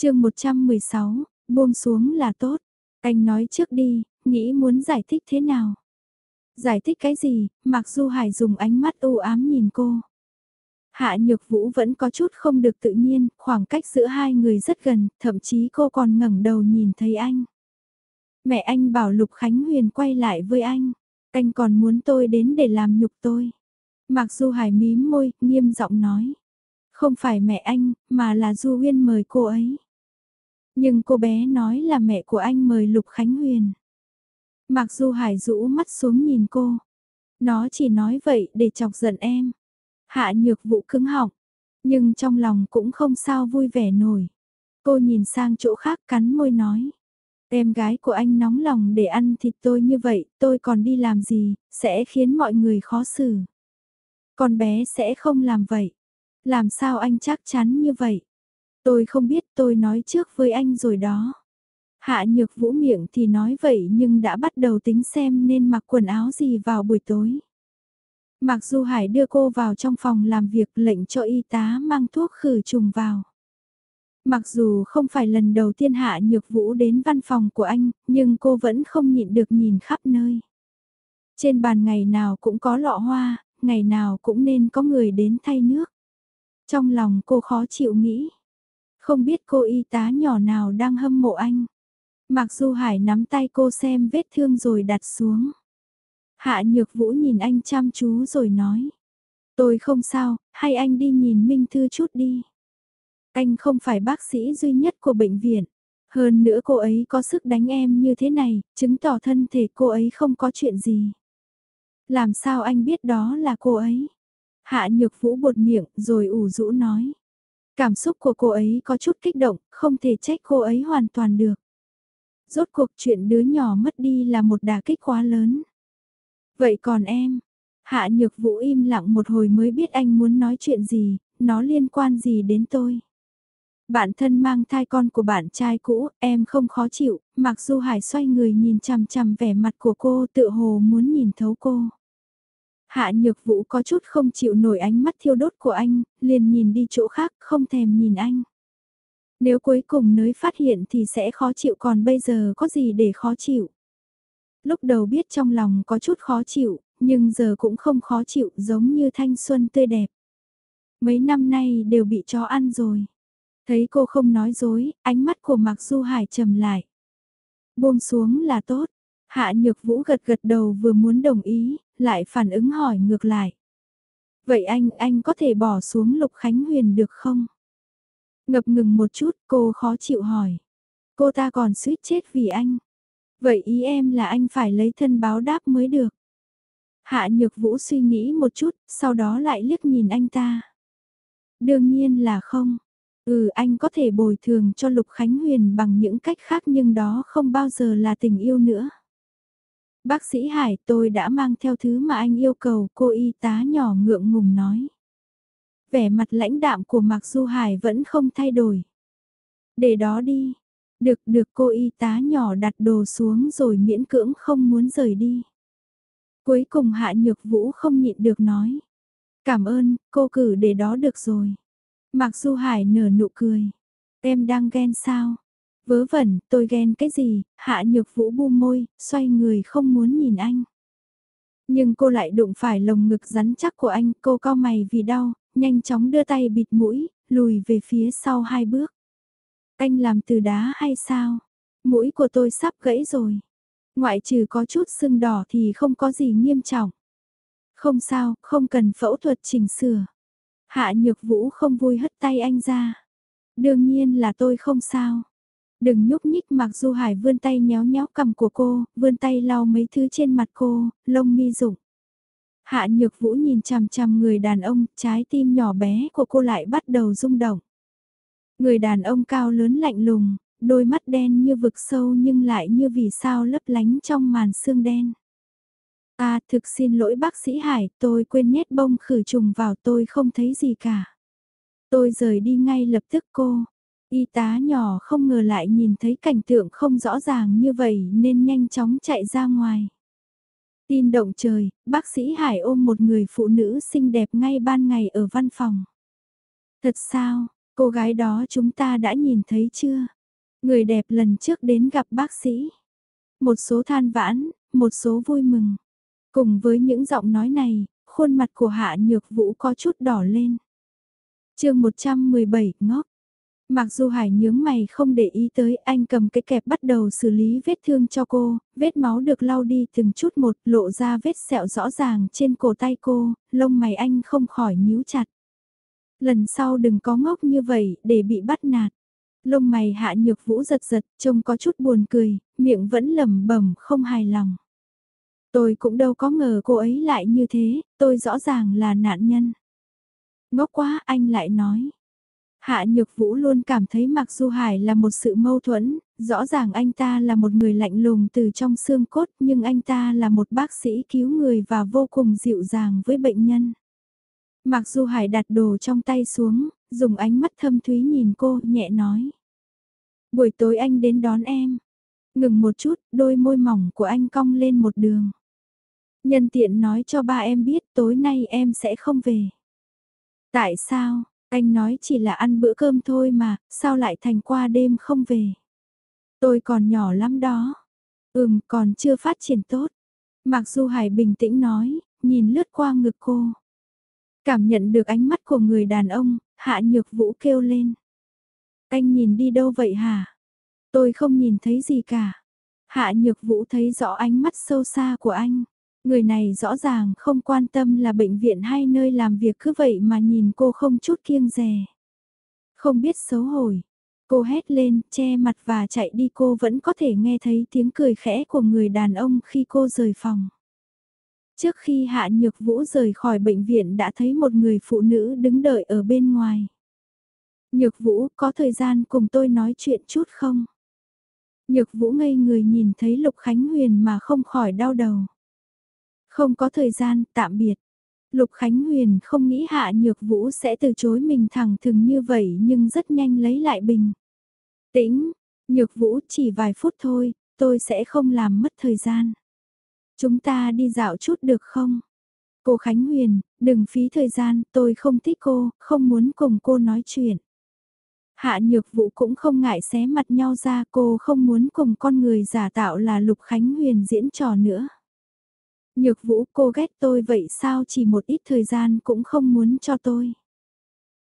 chương 116, buông xuống là tốt. Anh nói trước đi, nghĩ muốn giải thích thế nào? Giải thích cái gì, mặc dù Hải dùng ánh mắt u ám nhìn cô. Hạ Nhược Vũ vẫn có chút không được tự nhiên, khoảng cách giữa hai người rất gần, thậm chí cô còn ngẩng đầu nhìn thấy anh. Mẹ anh bảo Lục Khánh Huyền quay lại với anh, anh còn muốn tôi đến để làm nhục tôi. Mặc dù Hải mím môi, nghiêm giọng nói. Không phải mẹ anh, mà là Du Huyên mời cô ấy. Nhưng cô bé nói là mẹ của anh mời Lục Khánh Huyền. Mặc dù Hải rũ mắt xuống nhìn cô. Nó chỉ nói vậy để chọc giận em. Hạ nhược vụ cứng họng. Nhưng trong lòng cũng không sao vui vẻ nổi. Cô nhìn sang chỗ khác cắn môi nói. Em gái của anh nóng lòng để ăn thịt tôi như vậy, tôi còn đi làm gì, sẽ khiến mọi người khó xử. Con bé sẽ không làm vậy. Làm sao anh chắc chắn như vậy? Tôi không biết tôi nói trước với anh rồi đó. Hạ nhược vũ miệng thì nói vậy nhưng đã bắt đầu tính xem nên mặc quần áo gì vào buổi tối. Mặc dù Hải đưa cô vào trong phòng làm việc lệnh cho y tá mang thuốc khử trùng vào. Mặc dù không phải lần đầu tiên Hạ Nhược Vũ đến văn phòng của anh, nhưng cô vẫn không nhịn được nhìn khắp nơi. Trên bàn ngày nào cũng có lọ hoa, ngày nào cũng nên có người đến thay nước. Trong lòng cô khó chịu nghĩ. Không biết cô y tá nhỏ nào đang hâm mộ anh. Mặc dù Hải nắm tay cô xem vết thương rồi đặt xuống. Hạ Nhược Vũ nhìn anh chăm chú rồi nói. Tôi không sao, hay anh đi nhìn Minh Thư chút đi. Anh không phải bác sĩ duy nhất của bệnh viện. Hơn nữa cô ấy có sức đánh em như thế này, chứng tỏ thân thể cô ấy không có chuyện gì. Làm sao anh biết đó là cô ấy? Hạ nhược vũ bột miệng rồi ủ rũ nói. Cảm xúc của cô ấy có chút kích động, không thể trách cô ấy hoàn toàn được. Rốt cuộc chuyện đứa nhỏ mất đi là một đả kích quá lớn. Vậy còn em? Hạ nhược vũ im lặng một hồi mới biết anh muốn nói chuyện gì, nó liên quan gì đến tôi. Bạn thân mang thai con của bạn trai cũ, em không khó chịu, mặc dù Hải xoay người nhìn chằm chằm vẻ mặt của cô tự hồ muốn nhìn thấu cô. Hạ nhược vũ có chút không chịu nổi ánh mắt thiêu đốt của anh, liền nhìn đi chỗ khác, không thèm nhìn anh. Nếu cuối cùng nới phát hiện thì sẽ khó chịu còn bây giờ có gì để khó chịu. Lúc đầu biết trong lòng có chút khó chịu, nhưng giờ cũng không khó chịu giống như thanh xuân tươi đẹp. Mấy năm nay đều bị chó ăn rồi. Thấy cô không nói dối, ánh mắt của Mạc Du Hải trầm lại. Buông xuống là tốt. Hạ Nhược Vũ gật gật đầu vừa muốn đồng ý, lại phản ứng hỏi ngược lại. Vậy anh, anh có thể bỏ xuống Lục Khánh Huyền được không? Ngập ngừng một chút, cô khó chịu hỏi. Cô ta còn suýt chết vì anh. Vậy ý em là anh phải lấy thân báo đáp mới được. Hạ Nhược Vũ suy nghĩ một chút, sau đó lại liếc nhìn anh ta. Đương nhiên là không. Ừ anh có thể bồi thường cho Lục Khánh Huyền bằng những cách khác nhưng đó không bao giờ là tình yêu nữa. Bác sĩ Hải tôi đã mang theo thứ mà anh yêu cầu cô y tá nhỏ ngượng ngùng nói. Vẻ mặt lãnh đạm của Mạc Du Hải vẫn không thay đổi. Để đó đi. Được được cô y tá nhỏ đặt đồ xuống rồi miễn cưỡng không muốn rời đi. Cuối cùng Hạ Nhược Vũ không nhịn được nói. Cảm ơn, cô cử để đó được rồi. Mạc Du Hải nở nụ cười. Em đang ghen sao? Vớ vẩn, tôi ghen cái gì? Hạ nhược vũ bu môi, xoay người không muốn nhìn anh. Nhưng cô lại đụng phải lồng ngực rắn chắc của anh, cô cao mày vì đau, nhanh chóng đưa tay bịt mũi, lùi về phía sau hai bước. Anh làm từ đá hay sao? Mũi của tôi sắp gãy rồi. Ngoại trừ có chút sưng đỏ thì không có gì nghiêm trọng. Không sao, không cần phẫu thuật chỉnh sửa. Hạ nhược vũ không vui hất tay anh ra. Đương nhiên là tôi không sao. Đừng nhúc nhích mặc dù Hải vươn tay nhéo nhéo cầm của cô, vươn tay lau mấy thứ trên mặt cô, lông mi rụng. Hạ nhược vũ nhìn chằm chằm người đàn ông, trái tim nhỏ bé của cô lại bắt đầu rung động. Người đàn ông cao lớn lạnh lùng, đôi mắt đen như vực sâu nhưng lại như vì sao lấp lánh trong màn xương đen. À thực xin lỗi bác sĩ Hải, tôi quên nhét bông khử trùng vào tôi không thấy gì cả. Tôi rời đi ngay lập tức cô. Y tá nhỏ không ngờ lại nhìn thấy cảnh tượng không rõ ràng như vậy nên nhanh chóng chạy ra ngoài. Tin động trời, bác sĩ Hải ôm một người phụ nữ xinh đẹp ngay ban ngày ở văn phòng. Thật sao, Cô gái đó chúng ta đã nhìn thấy chưa? Người đẹp lần trước đến gặp bác sĩ. Một số than vãn, một số vui mừng. Cùng với những giọng nói này, khuôn mặt của Hạ Nhược Vũ có chút đỏ lên. chương 117 ngóc Mặc dù Hải nhướng mày không để ý tới anh cầm cái kẹp bắt đầu xử lý vết thương cho cô, vết máu được lau đi từng chút một lộ ra vết sẹo rõ ràng trên cổ tay cô, lông mày anh không khỏi nhíu chặt. Lần sau đừng có ngốc như vậy để bị bắt nạt. Lông mày hạ nhược vũ giật giật, trông có chút buồn cười, miệng vẫn lẩm bẩm không hài lòng. Tôi cũng đâu có ngờ cô ấy lại như thế, tôi rõ ràng là nạn nhân. Ngốc quá anh lại nói. Hạ Nhược Vũ luôn cảm thấy Mạc Du Hải là một sự mâu thuẫn, rõ ràng anh ta là một người lạnh lùng từ trong xương cốt nhưng anh ta là một bác sĩ cứu người và vô cùng dịu dàng với bệnh nhân. Mạc Du Hải đặt đồ trong tay xuống, dùng ánh mắt thâm thúy nhìn cô nhẹ nói. Buổi tối anh đến đón em. Ngừng một chút, đôi môi mỏng của anh cong lên một đường. Nhân tiện nói cho ba em biết tối nay em sẽ không về. Tại sao, anh nói chỉ là ăn bữa cơm thôi mà, sao lại thành qua đêm không về? Tôi còn nhỏ lắm đó. Ừm, còn chưa phát triển tốt. Mặc dù Hải bình tĩnh nói, nhìn lướt qua ngực cô. Cảm nhận được ánh mắt của người đàn ông, Hạ Nhược Vũ kêu lên. Anh nhìn đi đâu vậy hả? Tôi không nhìn thấy gì cả. Hạ Nhược Vũ thấy rõ ánh mắt sâu xa của anh. Người này rõ ràng không quan tâm là bệnh viện hay nơi làm việc cứ vậy mà nhìn cô không chút kiêng dè. Không biết xấu hổ. Cô hét lên, che mặt và chạy đi cô vẫn có thể nghe thấy tiếng cười khẽ của người đàn ông khi cô rời phòng. Trước khi Hạ Nhược Vũ rời khỏi bệnh viện đã thấy một người phụ nữ đứng đợi ở bên ngoài. Nhược Vũ có thời gian cùng tôi nói chuyện chút không? Nhược Vũ ngây người nhìn thấy Lục Khánh Huyền mà không khỏi đau đầu. Không có thời gian, tạm biệt. Lục Khánh Huyền không nghĩ Hạ Nhược Vũ sẽ từ chối mình thẳng thừng như vậy nhưng rất nhanh lấy lại bình. Tĩnh, Nhược Vũ chỉ vài phút thôi, tôi sẽ không làm mất thời gian. Chúng ta đi dạo chút được không? Cô Khánh Huyền, đừng phí thời gian, tôi không thích cô, không muốn cùng cô nói chuyện. Hạ Nhược Vũ cũng không ngại xé mặt nhau ra cô không muốn cùng con người giả tạo là Lục Khánh Huyền diễn trò nữa. Nhược Vũ cô ghét tôi vậy sao chỉ một ít thời gian cũng không muốn cho tôi.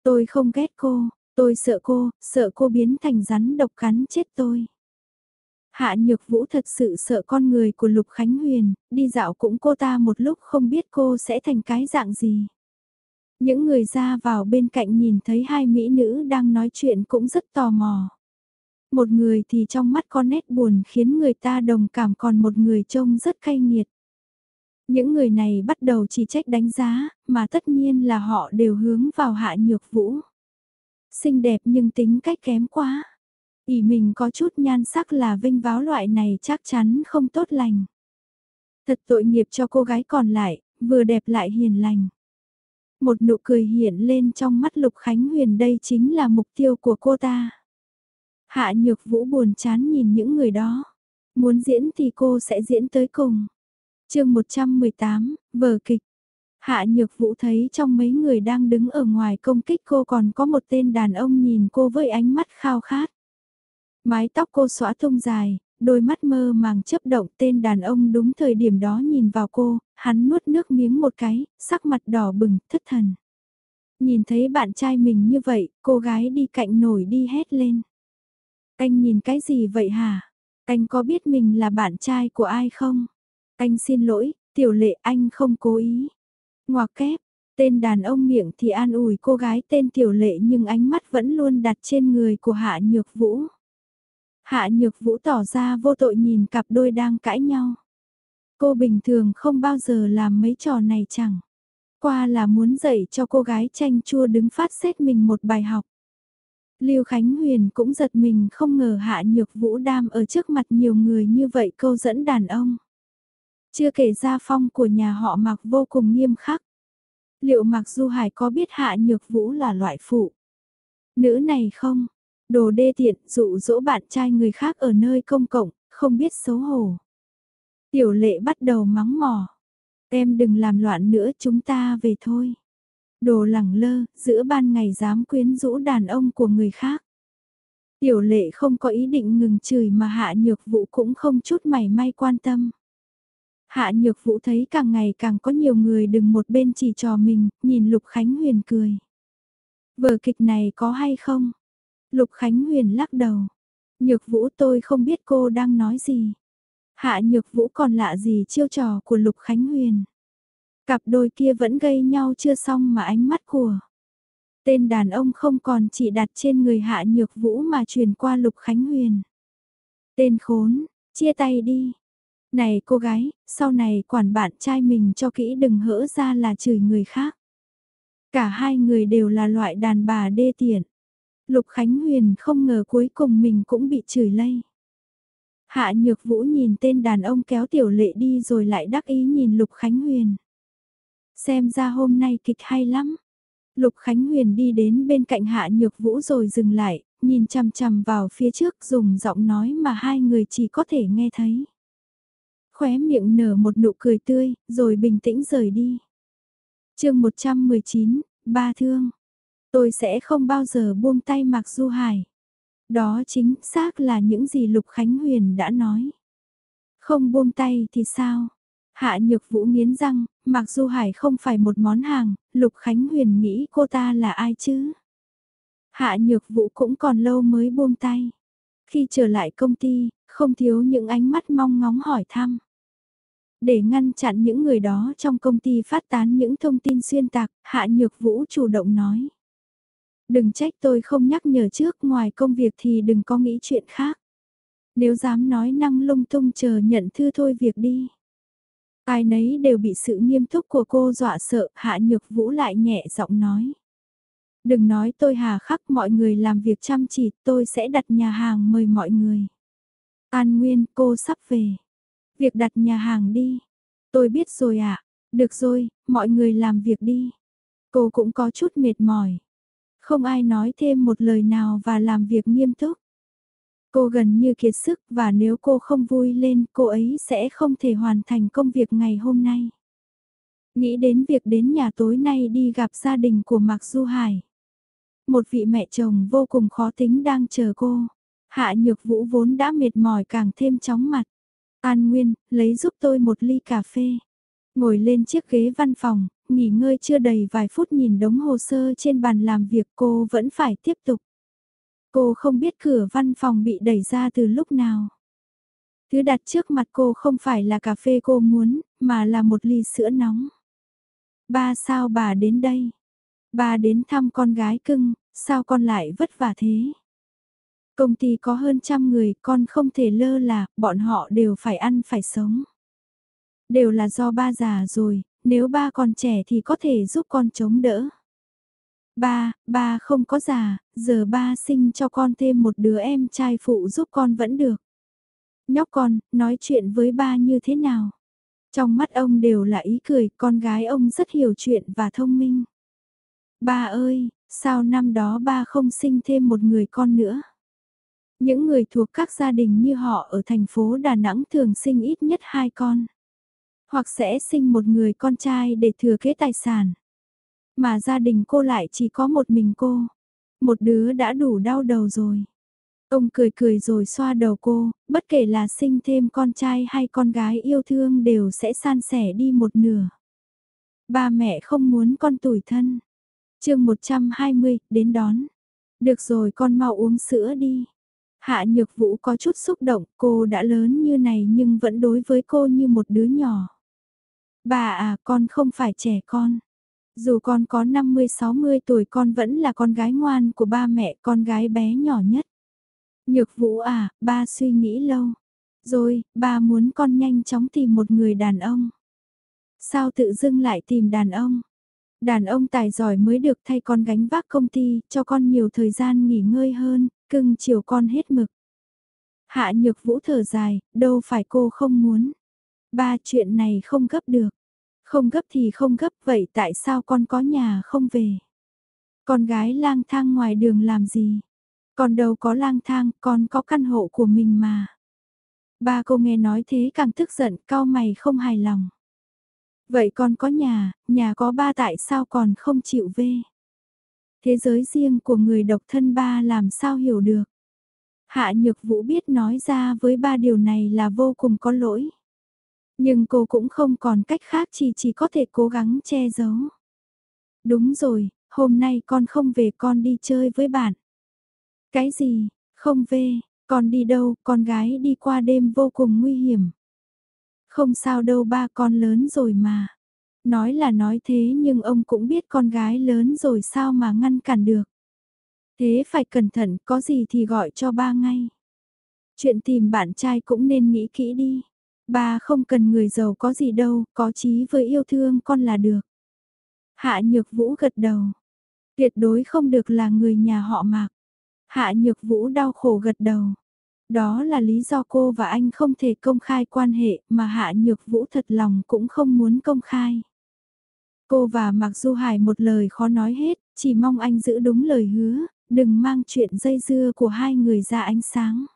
Tôi không ghét cô, tôi sợ cô, sợ cô biến thành rắn độc cắn chết tôi. Hạ Nhược Vũ thật sự sợ con người của Lục Khánh Huyền, đi dạo cũng cô ta một lúc không biết cô sẽ thành cái dạng gì. Những người ra vào bên cạnh nhìn thấy hai mỹ nữ đang nói chuyện cũng rất tò mò. Một người thì trong mắt có nét buồn khiến người ta đồng cảm còn một người trông rất cay nghiệt. Những người này bắt đầu chỉ trách đánh giá, mà tất nhiên là họ đều hướng vào hạ nhược vũ. Xinh đẹp nhưng tính cách kém quá. ỉ mình có chút nhan sắc là vinh váo loại này chắc chắn không tốt lành. Thật tội nghiệp cho cô gái còn lại, vừa đẹp lại hiền lành. Một nụ cười hiện lên trong mắt Lục Khánh Huyền đây chính là mục tiêu của cô ta. Hạ Nhược Vũ buồn chán nhìn những người đó. Muốn diễn thì cô sẽ diễn tới cùng chương 118, vở kịch. Hạ Nhược Vũ thấy trong mấy người đang đứng ở ngoài công kích cô còn có một tên đàn ông nhìn cô với ánh mắt khao khát. Mái tóc cô xõa thông dài, đôi mắt mơ màng chấp động tên đàn ông đúng thời điểm đó nhìn vào cô, hắn nuốt nước miếng một cái, sắc mặt đỏ bừng, thất thần. Nhìn thấy bạn trai mình như vậy, cô gái đi cạnh nổi đi hét lên. Anh nhìn cái gì vậy hả? Anh có biết mình là bạn trai của ai không? Anh xin lỗi, tiểu lệ anh không cố ý. Ngoà kép, tên đàn ông miệng thì an ủi cô gái tên tiểu lệ nhưng ánh mắt vẫn luôn đặt trên người của Hạ Nhược Vũ. Hạ Nhược Vũ tỏ ra vô tội nhìn cặp đôi đang cãi nhau. Cô bình thường không bao giờ làm mấy trò này chẳng. Qua là muốn dạy cho cô gái chanh chua đứng phát xét mình một bài học. Lưu Khánh Huyền cũng giật mình không ngờ Hạ Nhược Vũ đam ở trước mặt nhiều người như vậy câu dẫn đàn ông. Chưa kể gia phong của nhà họ Mạc vô cùng nghiêm khắc. Liệu Mạc Du Hải có biết Hạ Nhược Vũ là loại phụ? Nữ này không? Đồ đê tiện dụ dỗ bạn trai người khác ở nơi công cộng, không biết xấu hổ. Tiểu lệ bắt đầu mắng mỏ. Em đừng làm loạn nữa chúng ta về thôi. Đồ lẳng lơ, giữa ban ngày dám quyến rũ đàn ông của người khác. Tiểu lệ không có ý định ngừng chửi mà hạ nhược vụ cũng không chút mảy may quan tâm. Hạ nhược vũ thấy càng ngày càng có nhiều người đừng một bên chỉ trò mình, nhìn Lục Khánh Huyền cười. Vở kịch này có hay không? Lục Khánh Huyền lắc đầu. Nhược vũ tôi không biết cô đang nói gì. Hạ nhược vũ còn lạ gì chiêu trò của Lục Khánh Huyền. Cặp đôi kia vẫn gây nhau chưa xong mà ánh mắt của. Tên đàn ông không còn chỉ đặt trên người hạ nhược vũ mà truyền qua Lục Khánh Huyền. Tên khốn, chia tay đi. Này cô gái, sau này quản bạn trai mình cho kỹ đừng hỡ ra là chửi người khác. Cả hai người đều là loại đàn bà đê tiện. Lục Khánh Huyền không ngờ cuối cùng mình cũng bị chửi lây. Hạ Nhược Vũ nhìn tên đàn ông kéo tiểu lệ đi rồi lại đắc ý nhìn Lục Khánh Huyền. Xem ra hôm nay kịch hay lắm. Lục Khánh Huyền đi đến bên cạnh Hạ Nhược Vũ rồi dừng lại, nhìn chằm chằm vào phía trước dùng giọng nói mà hai người chỉ có thể nghe thấy. Khóe miệng nở một nụ cười tươi, rồi bình tĩnh rời đi. chương 119, Ba Thương. Tôi sẽ không bao giờ buông tay Mạc Du Hải. Đó chính xác là những gì Lục Khánh Huyền đã nói. Không buông tay thì sao? Hạ Nhược Vũ nghiến răng, Mạc Du Hải không phải một món hàng, Lục Khánh Huyền nghĩ cô ta là ai chứ? Hạ Nhược Vũ cũng còn lâu mới buông tay. Khi trở lại công ty, không thiếu những ánh mắt mong ngóng hỏi thăm. Để ngăn chặn những người đó trong công ty phát tán những thông tin xuyên tạc, Hạ Nhược Vũ chủ động nói. Đừng trách tôi không nhắc nhở trước ngoài công việc thì đừng có nghĩ chuyện khác. Nếu dám nói năng lung tung chờ nhận thư thôi việc đi. Ai nấy đều bị sự nghiêm túc của cô dọa sợ, Hạ Nhược Vũ lại nhẹ giọng nói. Đừng nói tôi hà khắc mọi người làm việc chăm chỉ, tôi sẽ đặt nhà hàng mời mọi người. An Nguyên, cô sắp về. Việc đặt nhà hàng đi. Tôi biết rồi ạ. À. Được rồi, mọi người làm việc đi. Cô cũng có chút mệt mỏi. Không ai nói thêm một lời nào và làm việc nghiêm túc. Cô gần như kiệt sức và nếu cô không vui lên cô ấy sẽ không thể hoàn thành công việc ngày hôm nay. Nghĩ đến việc đến nhà tối nay đi gặp gia đình của Mạc Du Hải. Một vị mẹ chồng vô cùng khó tính đang chờ cô. Hạ nhược vũ vốn đã mệt mỏi càng thêm chóng mặt. An Nguyên, lấy giúp tôi một ly cà phê. Ngồi lên chiếc ghế văn phòng, nghỉ ngơi chưa đầy vài phút nhìn đống hồ sơ trên bàn làm việc cô vẫn phải tiếp tục. Cô không biết cửa văn phòng bị đẩy ra từ lúc nào. Thứ đặt trước mặt cô không phải là cà phê cô muốn, mà là một ly sữa nóng. Ba sao bà đến đây? Bà đến thăm con gái cưng, sao con lại vất vả thế? Công ty có hơn trăm người, con không thể lơ là, bọn họ đều phải ăn phải sống. Đều là do ba già rồi, nếu ba còn trẻ thì có thể giúp con chống đỡ. Ba, ba không có già, giờ ba sinh cho con thêm một đứa em trai phụ giúp con vẫn được. Nhóc con, nói chuyện với ba như thế nào? Trong mắt ông đều là ý cười, con gái ông rất hiểu chuyện và thông minh. Ba ơi, sao năm đó ba không sinh thêm một người con nữa? Những người thuộc các gia đình như họ ở thành phố Đà Nẵng thường sinh ít nhất hai con. Hoặc sẽ sinh một người con trai để thừa kế tài sản. Mà gia đình cô lại chỉ có một mình cô. Một đứa đã đủ đau đầu rồi. Ông cười cười rồi xoa đầu cô, bất kể là sinh thêm con trai hay con gái yêu thương đều sẽ san sẻ đi một nửa. Ba mẹ không muốn con tủi thân. chương 120, đến đón. Được rồi con mau uống sữa đi. Hạ Nhược Vũ có chút xúc động, cô đã lớn như này nhưng vẫn đối với cô như một đứa nhỏ. Bà à, con không phải trẻ con. Dù con có 50-60 tuổi con vẫn là con gái ngoan của ba mẹ, con gái bé nhỏ nhất. Nhược Vũ à, ba suy nghĩ lâu. Rồi, ba muốn con nhanh chóng tìm một người đàn ông. Sao tự dưng lại tìm đàn ông? Đàn ông tài giỏi mới được thay con gánh vác công ty, cho con nhiều thời gian nghỉ ngơi hơn, cưng chiều con hết mực. Hạ nhược vũ thở dài, đâu phải cô không muốn. Ba chuyện này không gấp được. Không gấp thì không gấp vậy tại sao con có nhà không về? Con gái lang thang ngoài đường làm gì? Con đâu có lang thang, con có căn hộ của mình mà. Ba cô nghe nói thế càng tức giận, cao mày không hài lòng. Vậy con có nhà, nhà có ba tại sao còn không chịu về? Thế giới riêng của người độc thân ba làm sao hiểu được? Hạ Nhược Vũ biết nói ra với ba điều này là vô cùng có lỗi. Nhưng cô cũng không còn cách khác chỉ chỉ có thể cố gắng che giấu. Đúng rồi, hôm nay con không về con đi chơi với bạn. Cái gì, không về, con đi đâu, con gái đi qua đêm vô cùng nguy hiểm. Không sao đâu ba con lớn rồi mà. Nói là nói thế nhưng ông cũng biết con gái lớn rồi sao mà ngăn cản được. Thế phải cẩn thận, có gì thì gọi cho ba ngay. Chuyện tìm bạn trai cũng nên nghĩ kỹ đi. Ba không cần người giàu có gì đâu, có chí với yêu thương con là được. Hạ Nhược Vũ gật đầu. Tuyệt đối không được là người nhà họ Mạc. Hạ Nhược Vũ đau khổ gật đầu. Đó là lý do cô và anh không thể công khai quan hệ mà Hạ Nhược Vũ thật lòng cũng không muốn công khai. Cô và Mạc Du Hải một lời khó nói hết, chỉ mong anh giữ đúng lời hứa, đừng mang chuyện dây dưa của hai người ra ánh sáng.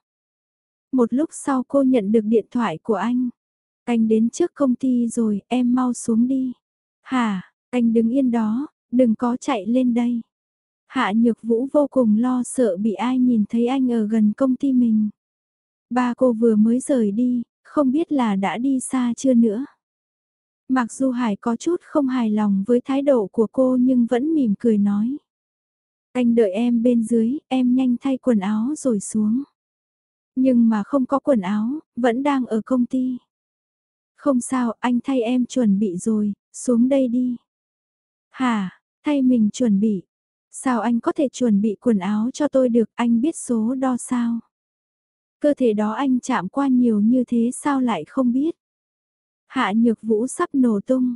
Một lúc sau cô nhận được điện thoại của anh. Anh đến trước công ty rồi, em mau xuống đi. Hà, anh đứng yên đó, đừng có chạy lên đây. Hạ Nhược Vũ vô cùng lo sợ bị ai nhìn thấy anh ở gần công ty mình. Ba cô vừa mới rời đi, không biết là đã đi xa chưa nữa. Mặc dù Hải có chút không hài lòng với thái độ của cô nhưng vẫn mỉm cười nói. Anh đợi em bên dưới, em nhanh thay quần áo rồi xuống. Nhưng mà không có quần áo, vẫn đang ở công ty. Không sao, anh thay em chuẩn bị rồi, xuống đây đi. hà, thay mình chuẩn bị. Sao anh có thể chuẩn bị quần áo cho tôi được, anh biết số đo sao? Cơ thể đó anh chạm qua nhiều như thế sao lại không biết? Hạ nhược vũ sắp nổ tung,